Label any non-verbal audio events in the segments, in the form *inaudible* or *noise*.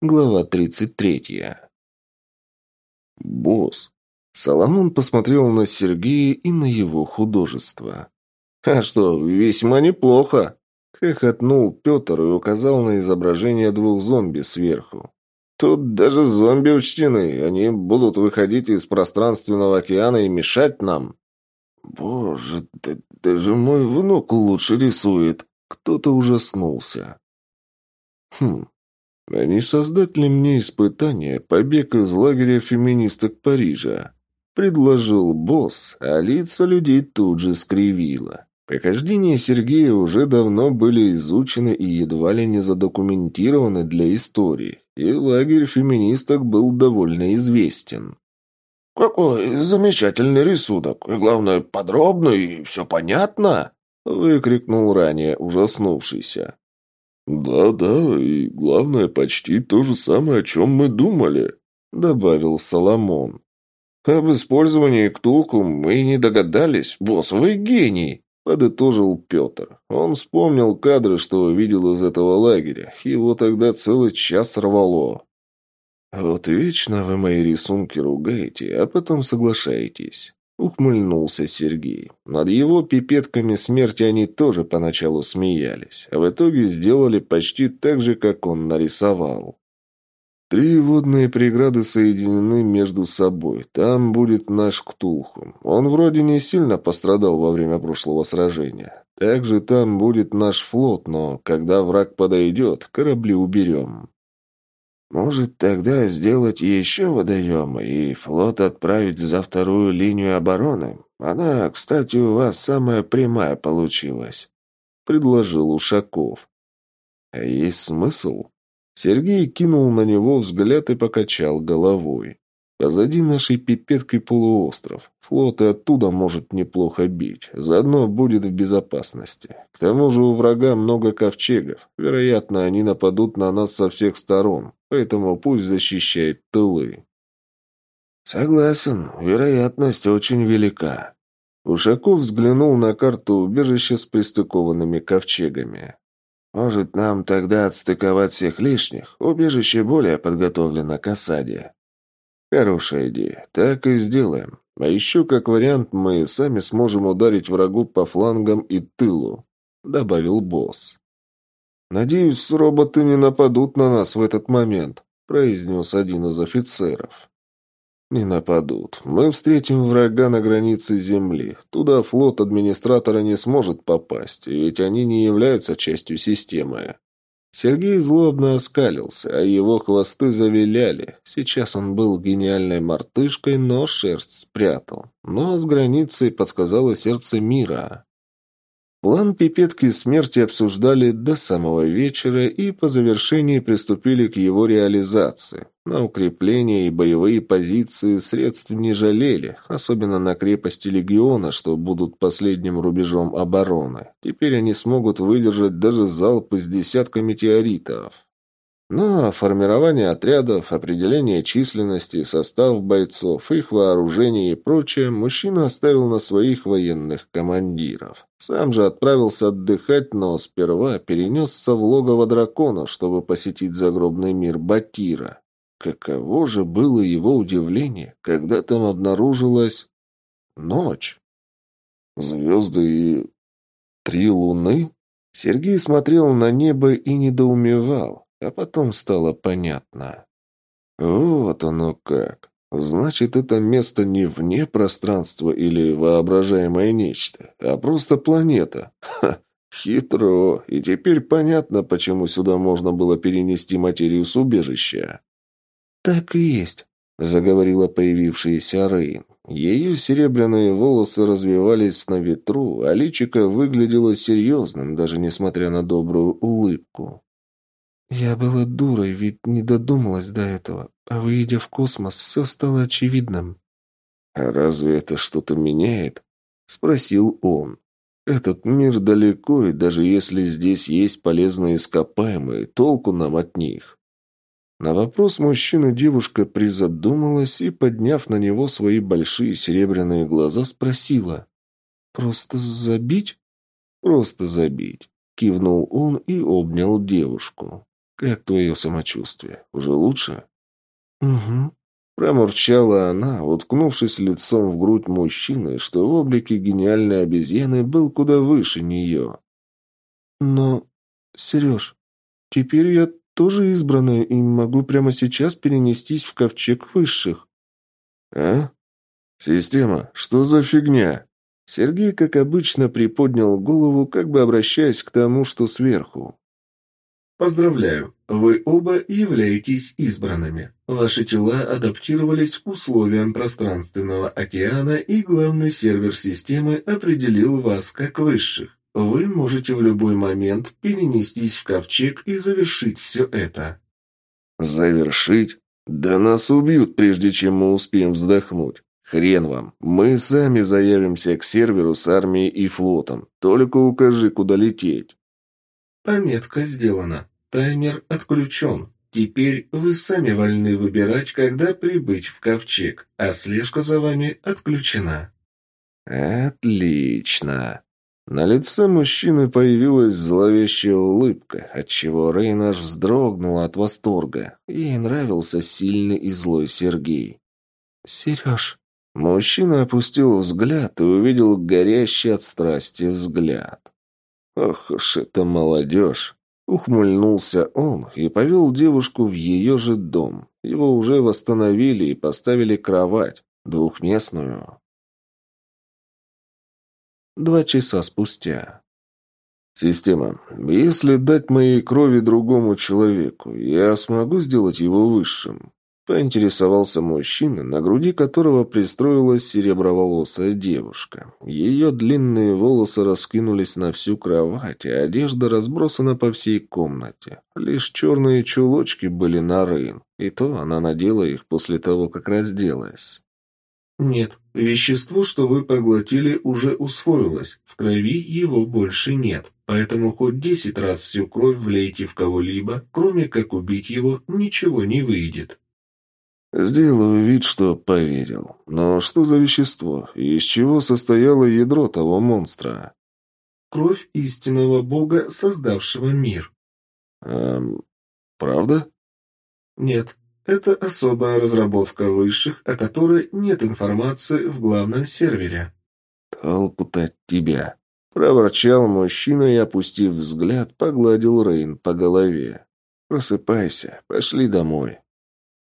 Глава 33. Босс. Соломон посмотрел на Сергея и на его художество. «А что, весьма неплохо!» Хохотнул Петр и указал на изображение двух зомби сверху. «Тут даже зомби учтены. Они будут выходить из пространственного океана и мешать нам». «Боже, да, даже мой внук лучше рисует!» Кто-то ужаснулся. «Хм, не создать ли мне испытание побег из лагеря феминисток Парижа? Предложил босс, а лица людей тут же скривило. Похождения Сергея уже давно были изучены и едва ли не задокументированы для истории, и лагерь феминисток был довольно известен. «Какой замечательный рисунок! И, главное, подробный и все понятно!» — выкрикнул ранее ужаснувшийся. «Да-да, и главное, почти то же самое, о чем мы думали», — добавил Соломон. «Об использовании ктулку мы не догадались. Босс, вы гений!» — подытожил Петр. Он вспомнил кадры, что видел из этого лагеря. Его тогда целый час рвало. «Вот вечно вы мои рисунки ругаете, а потом соглашаетесь». Ухмыльнулся Сергей. Над его пипетками смерти они тоже поначалу смеялись, а в итоге сделали почти так же, как он нарисовал. Три водные преграды соединены между собой. Там будет наш Ктулху. Он вроде не сильно пострадал во время прошлого сражения. Также там будет наш флот, но когда враг подойдет, корабли уберем. Может, тогда сделать еще водоемы и флот отправить за вторую линию обороны? Она, кстати, у вас самая прямая получилась», — предложил Ушаков. «А есть смысл?» Сергей кинул на него взгляд и покачал головой. Позади нашей пипеткой полуостров. Флот и оттуда может неплохо бить. Заодно будет в безопасности. К тому же у врага много ковчегов. Вероятно, они нападут на нас со всех сторон. Поэтому пусть защищает тылы. Согласен. Вероятность очень велика. Ушаков взглянул на карту убежища с пристыкованными ковчегами. Может, нам тогда отстыковать всех лишних? Убежище более подготовлено к осаде. Хорошая идея. Так и сделаем. А еще, как вариант, мы сами сможем ударить врагу по флангам и тылу», — добавил босс. «Надеюсь, роботы не нападут на нас в этот момент», — произнес один из офицеров. «Не нападут. Мы встретим врага на границе Земли. Туда флот администратора не сможет попасть, ведь они не являются частью системы. Сергей злобно оскалился, а его хвосты завиляли. Сейчас он был гениальной мартышкой, но шерсть спрятал. Но с границей подсказало сердце мира. План пипетки смерти обсуждали до самого вечера и по завершении приступили к его реализации. На укрепление и боевые позиции средств не жалели, особенно на крепости легиона, что будут последним рубежом обороны. Теперь они смогут выдержать даже залп из десятка метеоритов. А формирование отрядов, определение численности, состав бойцов, их вооружение и прочее мужчина оставил на своих военных командиров. Сам же отправился отдыхать, но сперва перенесся в логово дракона, чтобы посетить загробный мир Батира. Каково же было его удивление, когда там обнаружилась ночь. Звезды и три луны? Сергей смотрел на небо и недоумевал. А потом стало понятно. Вот оно как. Значит, это место не вне пространства или воображаемое нечто, а просто планета. Ха, хитро. И теперь понятно, почему сюда можно было перенести материю с убежища. «Так и есть», — заговорила появившаяся Рейн. Ее серебряные волосы развивались на ветру, а личико выглядело серьезным, даже несмотря на добрую улыбку. «Я была дурой, ведь не додумалась до этого, а выйдя в космос, все стало очевидным». «А разве это что-то меняет?» — спросил он. «Этот мир далеко, и даже если здесь есть полезные ископаемые, толку нам от них». На вопрос мужчины девушка призадумалась и, подняв на него свои большие серебряные глаза, спросила. «Просто забить?» «Просто забить», — кивнул он и обнял девушку. Как твое самочувствие? Уже лучше?» «Угу», Промурчала она, уткнувшись лицом в грудь мужчины, что в облике гениальной обезьяны был куда выше нее. «Но, Сереж, теперь я тоже избранная и могу прямо сейчас перенестись в ковчег высших». «А? Система, что за фигня?» Сергей, как обычно, приподнял голову, как бы обращаясь к тому, что сверху. Поздравляю, вы оба являетесь избранными. Ваши тела адаптировались к условиям пространственного океана, и главный сервер системы определил вас как высших. Вы можете в любой момент перенестись в ковчег и завершить все это. Завершить? Да нас убьют, прежде чем мы успеем вздохнуть. Хрен вам. Мы сами заявимся к серверу с армией и флотом. Только укажи, куда лететь. Пометка сделана. Таймер отключен. Теперь вы сами вольны выбирать, когда прибыть в ковчег, а слежка за вами отключена. Отлично. На лице мужчины появилась зловещая улыбка, отчего Рейн аж вздрогнула от восторга. Ей нравился сильный и злой Сергей. «Сереж...» Мужчина опустил взгляд и увидел горящий от страсти взгляд. Ох уж это молодежь! Ухмыльнулся он и повел девушку в ее же дом. Его уже восстановили и поставили кровать, двухместную. Два часа спустя. Система. Если дать моей крови другому человеку, я смогу сделать его высшим? Поинтересовался мужчина, на груди которого пристроилась сереброволосая девушка. Ее длинные волосы раскинулись на всю кровать, а одежда разбросана по всей комнате. Лишь черные чулочки были на рын, и то она надела их после того, как разделась. «Нет, вещество, что вы проглотили, уже усвоилось. В крови его больше нет. Поэтому хоть десять раз всю кровь влейте в кого-либо, кроме как убить его, ничего не выйдет». Сделаю вид, что поверил. Но что за вещество? И из чего состояло ядро того монстра? Кровь истинного бога, создавшего мир. Эм, правда? Нет, это особая разработка высших, о которой нет информации в главном сервере. Толку-то от тебя. Проворчал мужчина и, опустив взгляд, погладил Рейн по голове. «Просыпайся, пошли домой».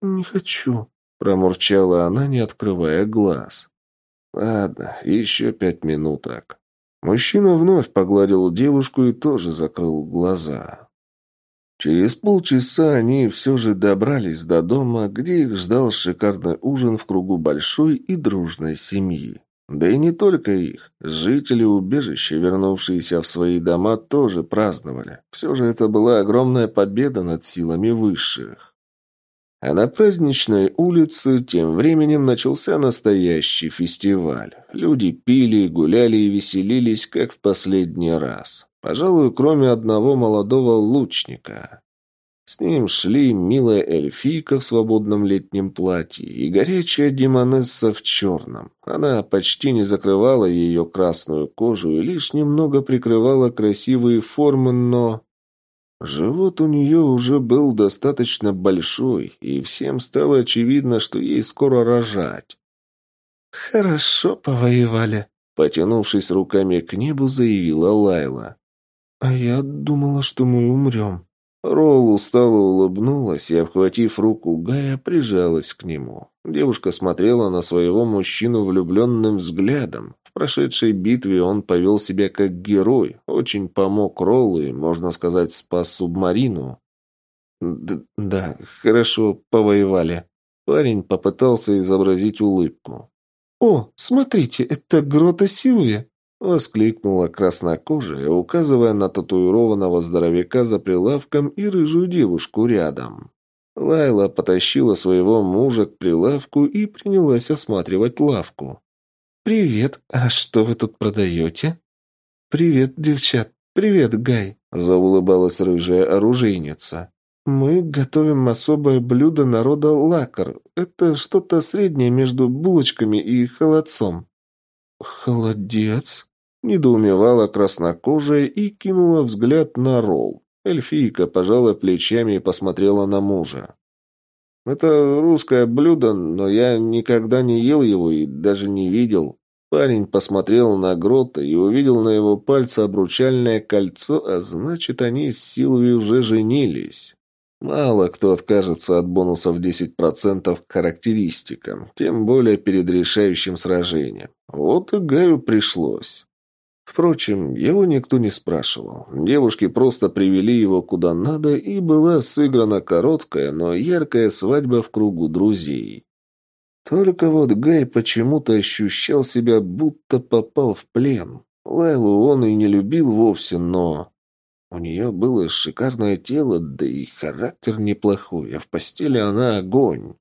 «Не хочу», — промурчала она, не открывая глаз. «Ладно, еще пять минуток». Мужчина вновь погладил девушку и тоже закрыл глаза. Через полчаса они все же добрались до дома, где их ждал шикарный ужин в кругу большой и дружной семьи. Да и не только их. Жители убежища, вернувшиеся в свои дома, тоже праздновали. Все же это была огромная победа над силами высших. А на праздничной улице тем временем начался настоящий фестиваль. Люди пили, гуляли и веселились, как в последний раз. Пожалуй, кроме одного молодого лучника. С ним шли милая эльфийка в свободном летнем платье и горячая демонесса в черном. Она почти не закрывала ее красную кожу и лишь немного прикрывала красивые формы, но Живот у нее уже был достаточно большой, и всем стало очевидно, что ей скоро рожать. «Хорошо повоевали», — потянувшись руками к небу, заявила Лайла. «А я думала, что мы умрем». Ролл устало улыбнулась и, обхватив руку Гая, прижалась к нему. Девушка смотрела на своего мужчину влюбленным взглядом. Прошедшей битве он повел себя как герой, очень помог Роллу и, можно сказать, спас субмарину. Д «Да, хорошо, повоевали». Парень попытался изобразить улыбку. «О, смотрите, это грота Силви!» Воскликнула краснокожая, указывая на татуированного здоровяка за прилавком и рыжую девушку рядом. Лайла потащила своего мужа к прилавку и принялась осматривать лавку. «Привет, а что вы тут продаете?» «Привет, девчат, привет, Гай», – заулыбалась рыжая оружейница. «Мы готовим особое блюдо народа лакар. Это что-то среднее между булочками и холодцом». «Холодец?» Недоумевала краснокожая и кинула взгляд на ролл. Эльфийка пожала плечами и посмотрела на мужа. «Это русское блюдо, но я никогда не ел его и даже не видел». Парень посмотрел на Грота и увидел на его пальце обручальное кольцо, а значит, они с Силви уже женились. Мало кто откажется от бонусов 10% к характеристикам, тем более перед решающим сражением. Вот и Гаю пришлось. Впрочем, его никто не спрашивал. Девушки просто привели его куда надо, и была сыграна короткая, но яркая свадьба в кругу друзей. Только вот Гай почему-то ощущал себя, будто попал в плен. Лайлу он и не любил вовсе, но... У нее было шикарное тело, да и характер неплохой, а в постели она огонь.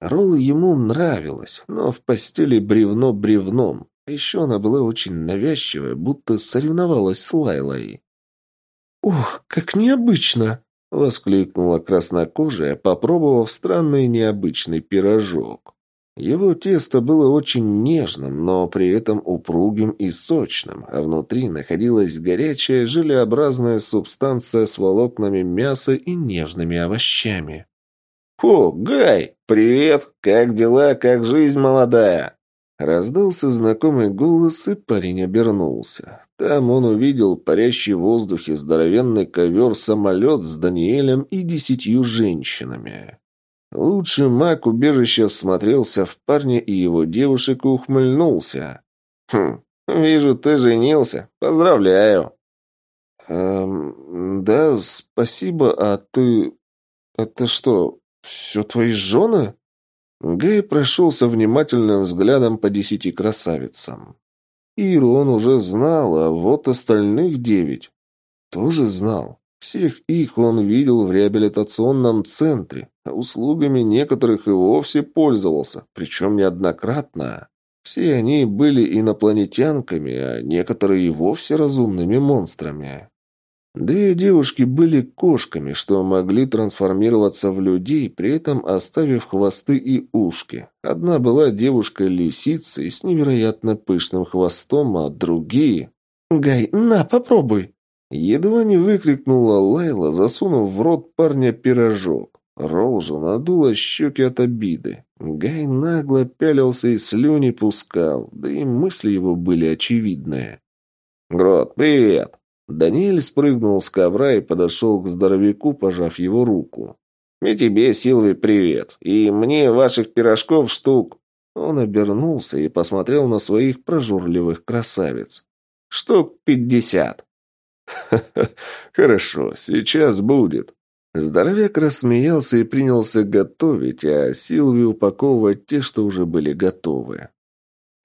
Ролл ему нравилась, но в постели бревно бревном. А еще она была очень навязчивая, будто соревновалась с Лайлой. «Ох, как необычно!» — воскликнула краснокожая, попробовав странный необычный пирожок. Его тесто было очень нежным, но при этом упругим и сочным, а внутри находилась горячая желеобразная субстанция с волокнами мяса и нежными овощами. «О, Гай! Привет! Как дела? Как жизнь молодая?» Раздался знакомый голос, и парень обернулся. Там он увидел парящий в воздухе здоровенный ковер-самолет с Даниэлем и десятью женщинами. Лучший маг убежища всмотрелся в парня и его девушек и ухмыльнулся. «Хм, вижу, ты женился. Поздравляю!» «Эм, да, спасибо, а ты... Это что, все твои жены?» Гэй прошелся внимательным взглядом по десяти красавицам. Иру он уже знал, а вот остальных девять тоже знал. Всех их он видел в реабилитационном центре, а услугами некоторых и вовсе пользовался, причем неоднократно. Все они были инопланетянками, а некоторые и вовсе разумными монстрами. Две девушки были кошками, что могли трансформироваться в людей, при этом оставив хвосты и ушки. Одна была девушкой-лисицей с невероятно пышным хвостом, а другие... «Гай, на, попробуй!» Едва не выкрикнула Лайла, засунув в рот парня пирожок. Ролл же надула щеки от обиды. Гай нагло пялился и слюни пускал, да и мысли его были очевидные. «Грот, привет!» Даниэль спрыгнул с ковра и подошел к здоровяку, пожав его руку. «И тебе, Силви, привет. И мне ваших пирожков штук». Он обернулся и посмотрел на своих прожорливых красавиц. «Штук пятьдесят». «Ха-ха, *laughs* хорошо, сейчас будет». Здоровяк рассмеялся и принялся готовить, а Силви упаковывать те, что уже были готовы.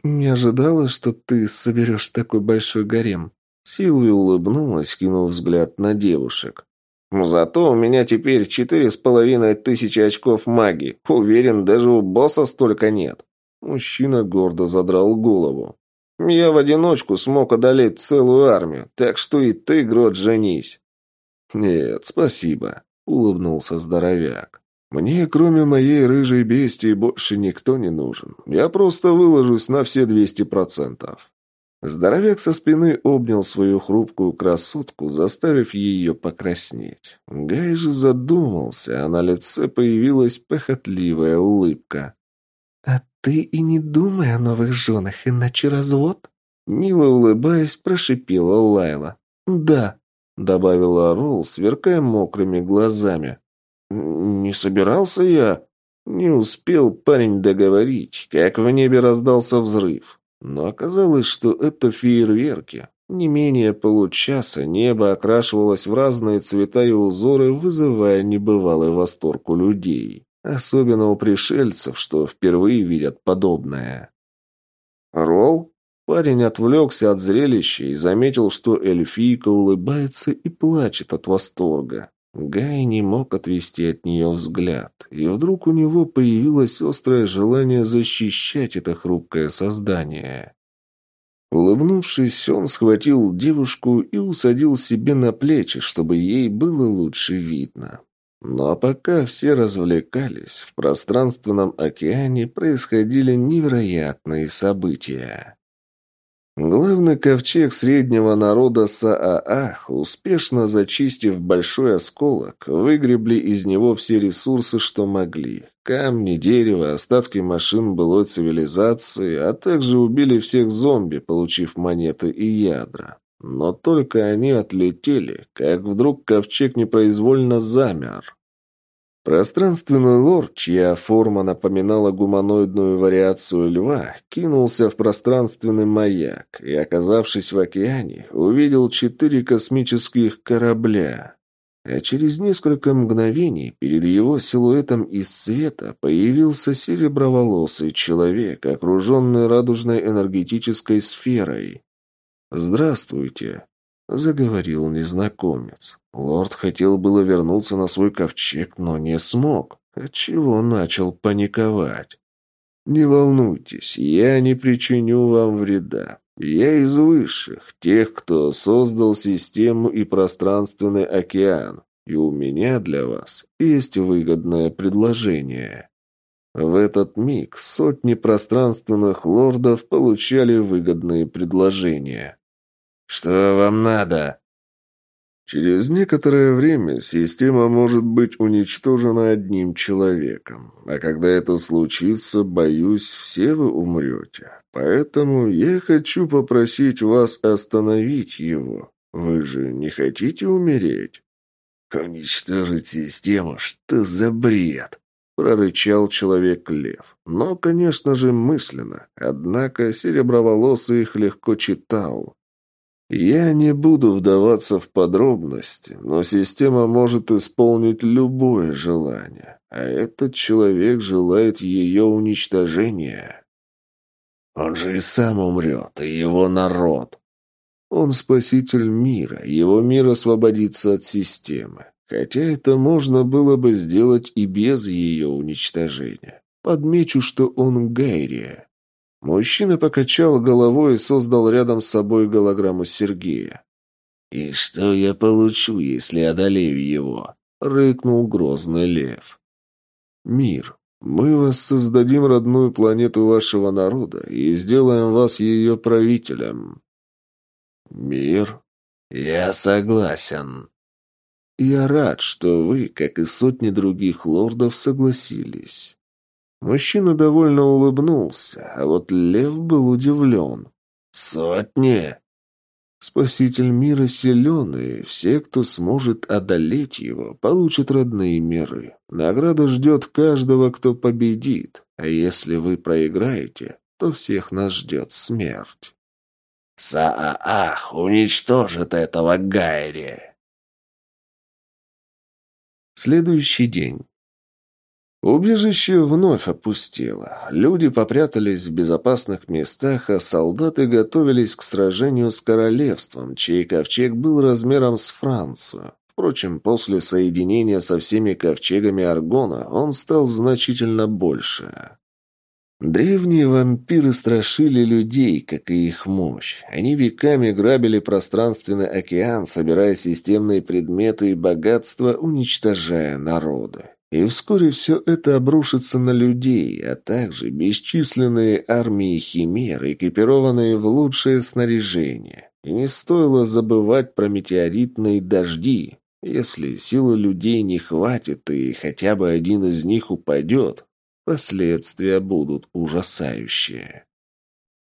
«Не ожидала, что ты соберешь такой большой гарем». Силви улыбнулась, кинув взгляд на девушек. «Зато у меня теперь четыре с половиной тысячи очков магии. Уверен, даже у босса столько нет». Мужчина гордо задрал голову. Я в одиночку смог одолеть целую армию, так что и ты, Грот, женись». «Нет, спасибо», — улыбнулся здоровяк. «Мне, кроме моей рыжей бестии, больше никто не нужен. Я просто выложусь на все двести процентов». Здоровяк со спины обнял свою хрупкую красотку, заставив ее покраснеть. Гай же задумался, а на лице появилась похотливая улыбка. «А ты и не думай о новых женах, иначе развод?» Мило улыбаясь, прошипела Лайла. «Да», — добавила Ролл, сверкая мокрыми глазами. «Не собирался я...» Не успел парень договорить, как в небе раздался взрыв. Но оказалось, что это фейерверки. Не менее получаса небо окрашивалось в разные цвета и узоры, вызывая небывалый восторг у людей. Особенно у пришельцев, что впервые видят подобное. «Ролл?» Парень отвлекся от зрелища и заметил, что эльфийка улыбается и плачет от восторга. Гай не мог отвести от нее взгляд, и вдруг у него появилось острое желание защищать это хрупкое создание. Улыбнувшись, он схватил девушку и усадил себе на плечи, чтобы ей было лучше видно. Но пока все развлекались, в пространственном океане происходили невероятные события. Главный ковчег среднего народа Саах, успешно зачистив большой осколок, выгребли из него все ресурсы, что могли. Камни, дерево, остатки машин былой цивилизации, а также убили всех зомби, получив монеты и ядра. Но только они отлетели, как вдруг ковчег непроизвольно замер. Пространственный лорд, чья форма напоминала гуманоидную вариацию льва, кинулся в пространственный маяк и, оказавшись в океане, увидел четыре космических корабля. А через несколько мгновений перед его силуэтом из света появился сереброволосый человек, окруженный радужной энергетической сферой. «Здравствуйте», — заговорил незнакомец. Лорд хотел было вернуться на свой ковчег, но не смог, отчего начал паниковать. «Не волнуйтесь, я не причиню вам вреда. Я из высших, тех, кто создал систему и пространственный океан, и у меня для вас есть выгодное предложение». В этот миг сотни пространственных лордов получали выгодные предложения. «Что вам надо?» Через некоторое время система может быть уничтожена одним человеком, а когда это случится, боюсь, все вы умрете. Поэтому я хочу попросить вас остановить его. Вы же не хотите умереть? Уничтожить систему? Что за бред? прорычал человек-лев. Но, конечно же, мысленно. Однако сереброволосый их легко читал. Я не буду вдаваться в подробности, но система может исполнить любое желание, а этот человек желает ее уничтожения. Он же и сам умрет, и его народ. Он спаситель мира, его мир освободится от системы. Хотя это можно было бы сделать и без ее уничтожения. Подмечу, что он Гайрия. Мужчина покачал головой и создал рядом с собой голограмму Сергея. «И что я получу, если одолею его?» — рыкнул грозный лев. «Мир. Мы воссоздадим родную планету вашего народа и сделаем вас ее правителем». «Мир. Я согласен». «Я рад, что вы, как и сотни других лордов, согласились». Мужчина довольно улыбнулся, а вот лев был удивлен. «Сотни!» Спаситель мира силен, и все, кто сможет одолеть его, получат родные миры. Награда ждет каждого, кто победит, а если вы проиграете, то всех нас ждет смерть. «Саах уничтожит этого Гайри!» Следующий день. Убежище вновь опустело. Люди попрятались в безопасных местах, а солдаты готовились к сражению с королевством, чей ковчег был размером с Францию. Впрочем, после соединения со всеми ковчегами Аргона он стал значительно больше. Древние вампиры страшили людей, как и их мощь. Они веками грабили пространственный океан, собирая системные предметы и богатства, уничтожая народы. И вскоре все это обрушится на людей, а также бесчисленные армии химер, экипированные в лучшее снаряжение. И не стоило забывать про метеоритные дожди. Если силы людей не хватит и хотя бы один из них упадет, последствия будут ужасающие.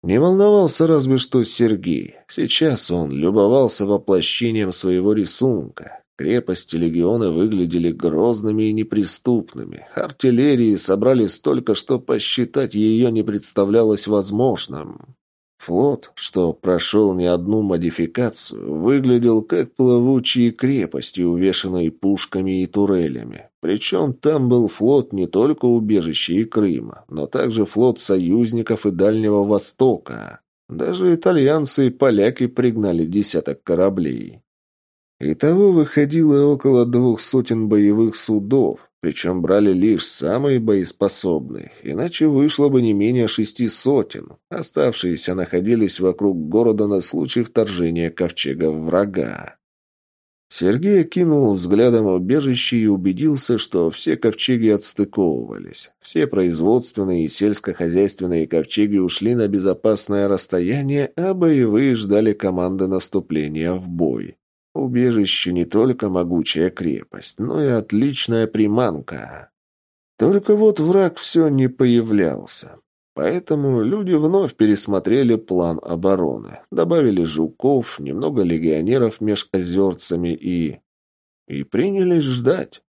Не волновался разве что Сергей. Сейчас он любовался воплощением своего рисунка. Крепости легиона выглядели грозными и неприступными. Артиллерии собрали столько, что посчитать ее не представлялось возможным. Флот, что прошел не одну модификацию, выглядел как плавучие крепости, увешанные пушками и турелями. Причем там был флот не только убежища и Крыма, но также флот союзников и Дальнего Востока. Даже итальянцы и поляки пригнали десяток кораблей. Итого выходило около двух сотен боевых судов, причем брали лишь самые боеспособные, иначе вышло бы не менее шести сотен. Оставшиеся находились вокруг города на случай вторжения ковчега врага. Сергей окинул взглядом убежище и убедился, что все ковчеги отстыковывались. Все производственные и сельскохозяйственные ковчеги ушли на безопасное расстояние, а боевые ждали команды наступления в бой. Убежище не только могучая крепость, но и отличная приманка. Только вот враг все не появлялся. Поэтому люди вновь пересмотрели план обороны, добавили жуков, немного легионеров меж озерцами и... и принялись ждать.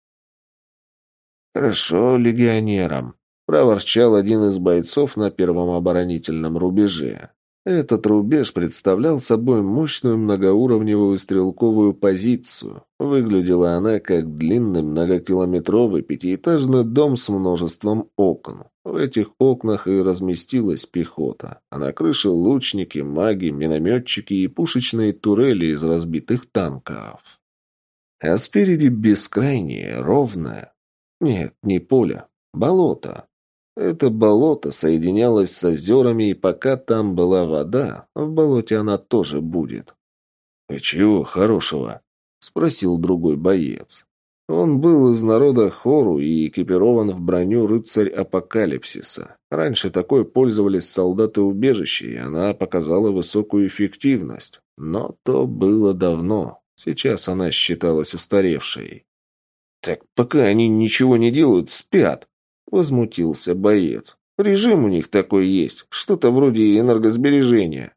«Хорошо легионерам», — проворчал один из бойцов на первом оборонительном рубеже. Этот рубеж представлял собой мощную многоуровневую стрелковую позицию. Выглядела она как длинный многокилометровый пятиэтажный дом с множеством окон. В этих окнах и разместилась пехота, а на крыше лучники, маги, минометчики и пушечные турели из разбитых танков. А спереди бескрайнее, ровное. Нет, не поле, болото. Это болото соединялось с озерами, и пока там была вода, в болоте она тоже будет. «И чего хорошего?» — спросил другой боец. Он был из народа Хору и экипирован в броню рыцарь Апокалипсиса. Раньше такой пользовались солдаты убежища, и она показала высокую эффективность. Но то было давно. Сейчас она считалась устаревшей. «Так пока они ничего не делают, спят», Возмутился боец. Режим у них такой есть, что-то вроде энергосбережения.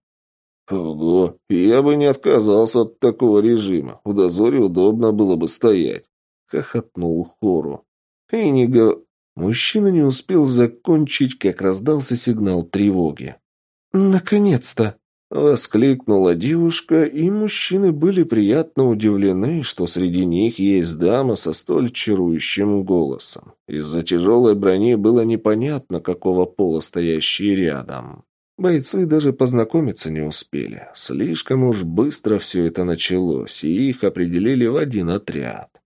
Ого, я бы не отказался от такого режима. В дозоре удобно было бы стоять. Хохотнул Хору. И не го... Мужчина не успел закончить, как раздался сигнал тревоги. «Наконец-то!» Воскликнула девушка, и мужчины были приятно удивлены, что среди них есть дама со столь чарующим голосом. Из-за тяжелой брони было непонятно, какого пола стоящие рядом. Бойцы даже познакомиться не успели. Слишком уж быстро все это началось, и их определили в один отряд.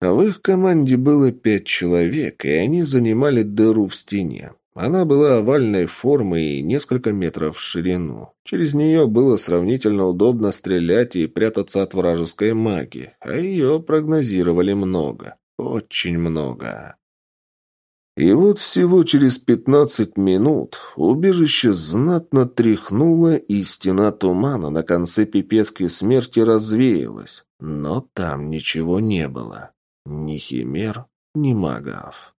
В их команде было пять человек, и они занимали дыру в стене. Она была овальной формы и несколько метров в ширину. Через нее было сравнительно удобно стрелять и прятаться от вражеской магии, а ее прогнозировали много. Очень много. И вот всего через пятнадцать минут убежище знатно тряхнуло, и стена тумана на конце пипетки смерти развеялась. Но там ничего не было. Ни химер, ни магов.